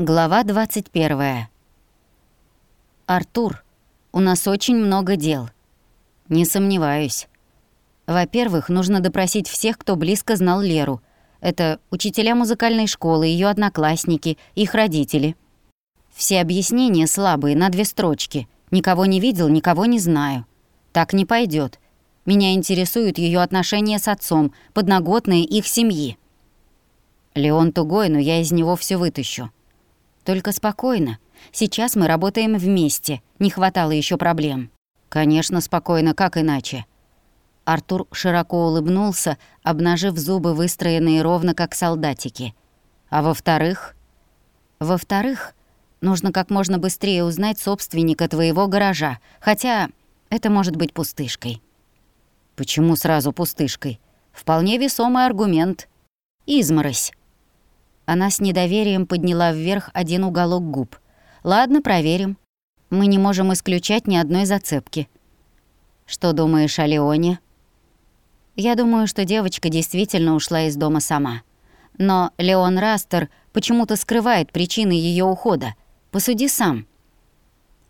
Глава 21. Артур, у нас очень много дел. Не сомневаюсь. Во-первых, нужно допросить всех, кто близко знал Леру. Это учителя музыкальной школы, ее одноклассники, их родители. Все объяснения слабые, на две строчки. Никого не видел, никого не знаю. Так не пойдет. Меня интересуют ее отношения с отцом, подноготные их семьи. Леон тугой, но я из него все вытащу. Только спокойно. Сейчас мы работаем вместе. Не хватало еще проблем. Конечно, спокойно, как иначе. Артур широко улыбнулся, обнажив зубы, выстроенные ровно как солдатики. А во-вторых... Во-вторых, нужно как можно быстрее узнать собственника твоего гаража, хотя это может быть пустышкой. Почему сразу пустышкой? Вполне весомый аргумент. Изморозь. Она с недоверием подняла вверх один уголок губ. «Ладно, проверим. Мы не можем исключать ни одной зацепки». «Что думаешь о Леоне?» «Я думаю, что девочка действительно ушла из дома сама. Но Леон Растер почему-то скрывает причины ее ухода. Посуди сам».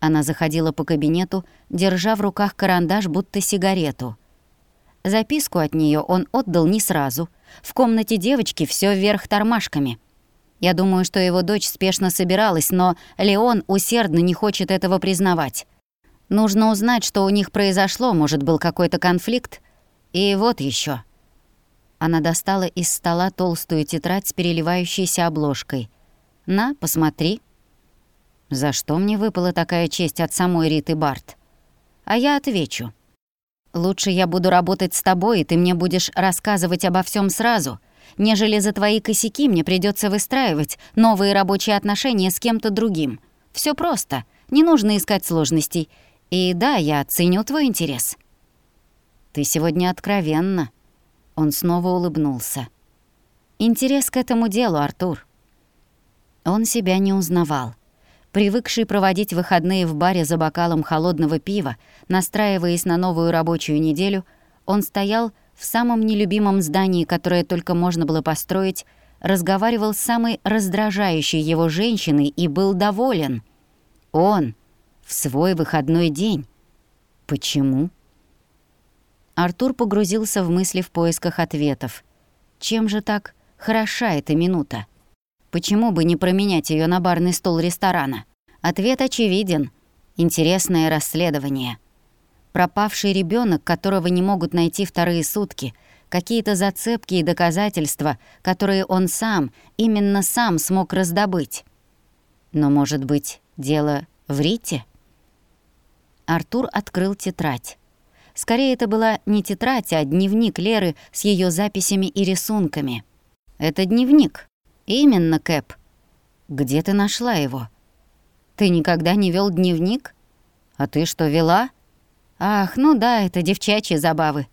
Она заходила по кабинету, держа в руках карандаш, будто сигарету. Записку от нее он отдал не сразу. В комнате девочки все вверх тормашками — я думаю, что его дочь спешно собиралась, но Леон усердно не хочет этого признавать. Нужно узнать, что у них произошло, может, был какой-то конфликт. И вот еще. Она достала из стола толстую тетрадь с переливающейся обложкой. «На, посмотри». «За что мне выпала такая честь от самой Риты Барт?» А я отвечу. «Лучше я буду работать с тобой, и ты мне будешь рассказывать обо всем сразу», нежели за твои косяки мне придется выстраивать новые рабочие отношения с кем-то другим. Все просто, не нужно искать сложностей. И да, я ценю твой интерес». «Ты сегодня откровенна». Он снова улыбнулся. «Интерес к этому делу, Артур». Он себя не узнавал. Привыкший проводить выходные в баре за бокалом холодного пива, настраиваясь на новую рабочую неделю, он стоял в самом нелюбимом здании, которое только можно было построить, разговаривал с самой раздражающей его женщиной и был доволен. Он в свой выходной день. Почему? Артур погрузился в мысли в поисках ответов. Чем же так хороша эта минута? Почему бы не променять ее на барный стол ресторана? Ответ очевиден. Интересное расследование — Пропавший ребенок, которого не могут найти вторые сутки, какие-то зацепки и доказательства, которые он сам, именно сам смог раздобыть. Но, может быть, дело в Рите? Артур открыл тетрадь. Скорее, это была не тетрадь, а дневник Леры с ее записями и рисунками. «Это дневник. Именно, Кэп. Где ты нашла его? Ты никогда не вел дневник? А ты что, вела?» Ах, ну да, это девчачьи забавы.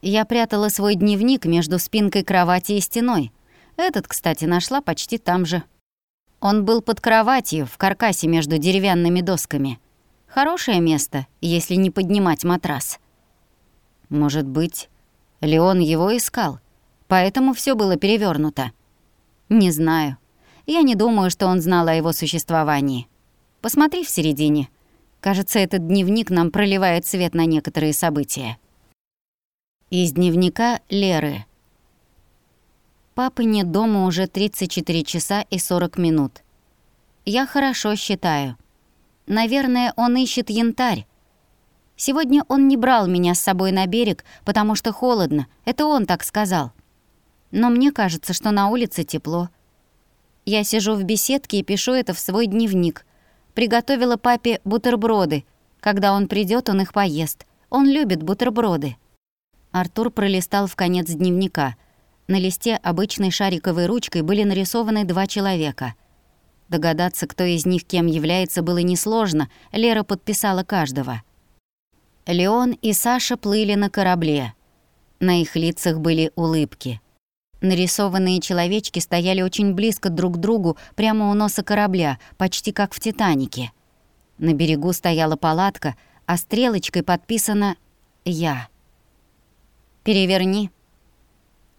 Я прятала свой дневник между спинкой кровати и стеной. Этот, кстати, нашла почти там же. Он был под кроватью, в каркасе между деревянными досками. Хорошее место, если не поднимать матрас. Может быть, Леон его искал, поэтому все было перевернуто. Не знаю. Я не думаю, что он знал о его существовании. Посмотри в середине — Кажется, этот дневник нам проливает свет на некоторые события. Из дневника Леры. Папы нет дома уже 34 часа и 40 минут. Я хорошо считаю. Наверное, он ищет янтарь. Сегодня он не брал меня с собой на берег, потому что холодно. Это он так сказал. Но мне кажется, что на улице тепло. Я сижу в беседке и пишу это в свой дневник. Приготовила папе бутерброды. Когда он придет, он их поест. Он любит бутерброды. Артур пролистал в конец дневника. На листе обычной шариковой ручкой были нарисованы два человека. Догадаться, кто из них кем является, было несложно. Лера подписала каждого. Леон и Саша плыли на корабле. На их лицах были улыбки. Нарисованные человечки стояли очень близко друг к другу, прямо у носа корабля, почти как в «Титанике». На берегу стояла палатка, а стрелочкой подписано «Я». «Переверни».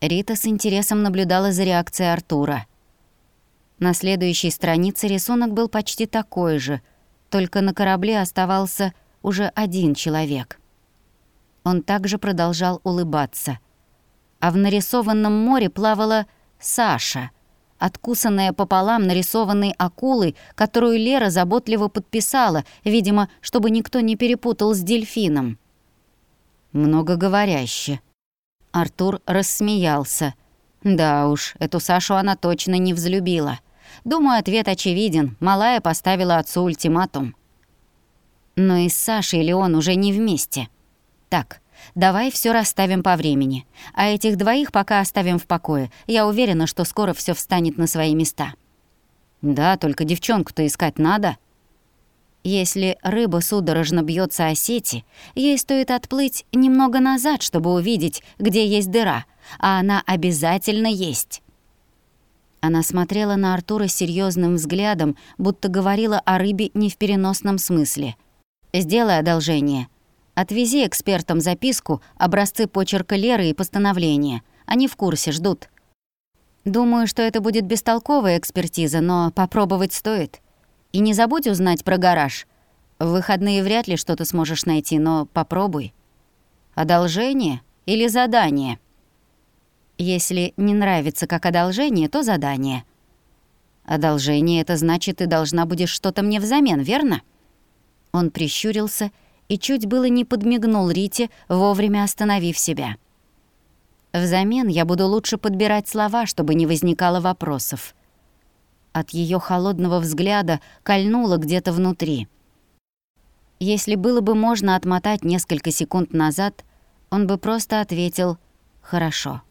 Рита с интересом наблюдала за реакцией Артура. На следующей странице рисунок был почти такой же, только на корабле оставался уже один человек. Он также продолжал улыбаться. А в нарисованном море плавала Саша, откусанная пополам нарисованной акулой, которую Лера заботливо подписала, видимо, чтобы никто не перепутал с дельфином. «Многоговоряще». Артур рассмеялся. «Да уж, эту Сашу она точно не взлюбила. Думаю, ответ очевиден. Малая поставила отцу ультиматум». Но и с Сашей Леон уже не вместе. Так, давай все расставим по времени. А этих двоих пока оставим в покое. Я уверена, что скоро все встанет на свои места. Да, только девчонку-то искать надо. Если рыба судорожно бьется о сети, ей стоит отплыть немного назад, чтобы увидеть, где есть дыра, а она обязательно есть. Она смотрела на Артура серьезным взглядом, будто говорила о рыбе не в переносном смысле. «Сделай одолжение. Отвези экспертам записку, образцы почерка Леры и постановления. Они в курсе, ждут. Думаю, что это будет бестолковая экспертиза, но попробовать стоит». И не забудь узнать про гараж. В выходные вряд ли что-то сможешь найти, но попробуй. Одолжение или задание? Если не нравится как одолжение, то задание. Одолжение — это значит, ты должна будешь что-то мне взамен, верно? Он прищурился и чуть было не подмигнул Рите, вовремя остановив себя. Взамен я буду лучше подбирать слова, чтобы не возникало вопросов. От ее холодного взгляда кольнуло где-то внутри. Если было бы можно отмотать несколько секунд назад, он бы просто ответил «хорошо».